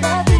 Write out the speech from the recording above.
Bye.